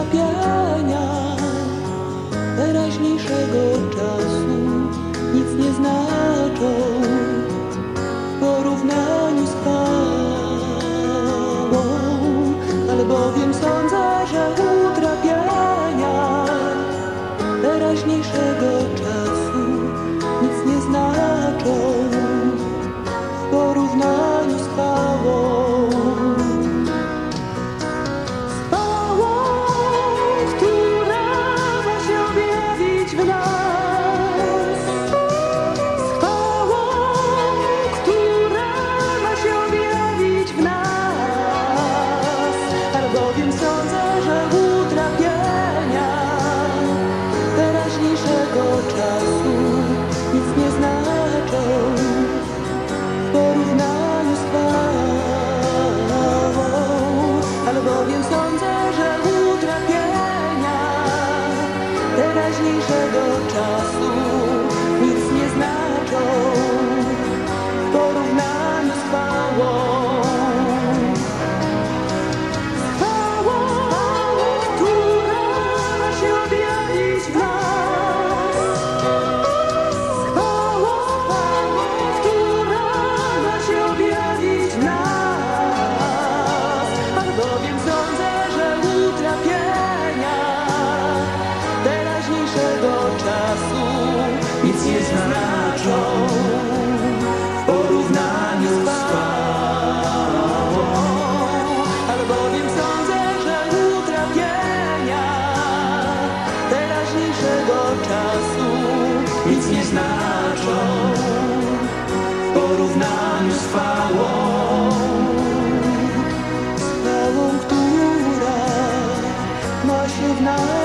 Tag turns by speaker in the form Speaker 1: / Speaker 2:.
Speaker 1: że utrapiania teraźniejszego czasu nic nie znaczą w porównaniu z chwałą, albowiem sądzę, że utrapiania teraźniejszego czasu Albowiem sądzę, że utrapienia teraźniejszego czasu nic nie znaczą w porównaniu z chwałą. Albowiem sądzę, że utrapienia teraźniejszego czasu nic nie znaczą w porównaniu z chwałą. Z chwałą, którą ma się w nas.